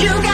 You got